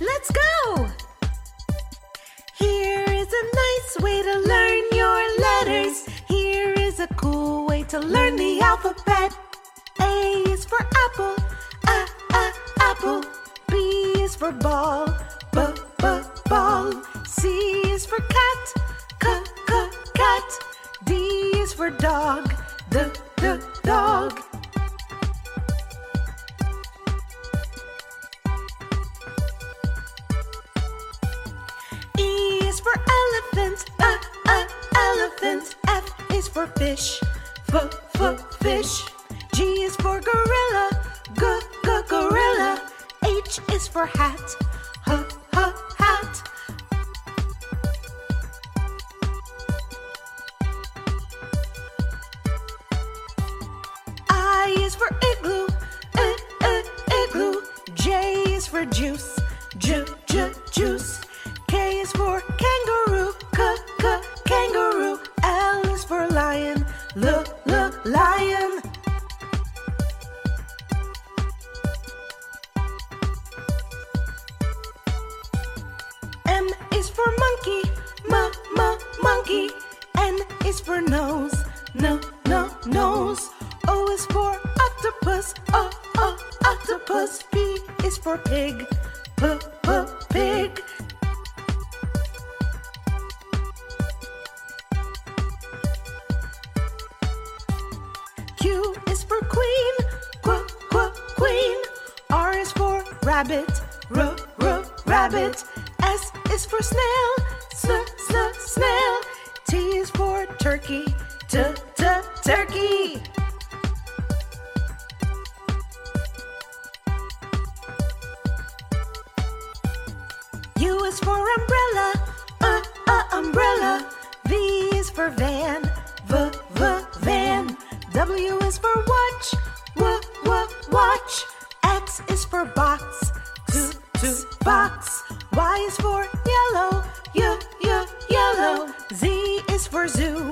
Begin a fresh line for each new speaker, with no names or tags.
Let's go! Here is a nice way to learn your letters. Here is a cool way to learn the alphabet. A is for apple, a, a, apple. B is for ball, b, b, ball. C is for cat, c, c, cat. D is for dog, fish, f, f, fish. G is for gorilla, g, g, gorilla. H is for hat, h, h, hat. I is for igloo, uh, uh, igloo. J is for juice, j, j, juice. K is for lion, l, l, lion. M is for monkey, m, m, monkey. N is for nose, n, n, nose. O is for octopus, o, o, octopus. P is for pig, p, p, pig. Q is for queen, qu, qu, queen. R is for rabbit, r, r, rabbit. S is for snail, s, s, snail. T is for turkey, t, t, turkey. U is for umbrella, uh, uh, umbrella. V is for van. W is for watch, w w watch. X is for box, two two box. Y is for yellow, y y yellow. Z is for zoo.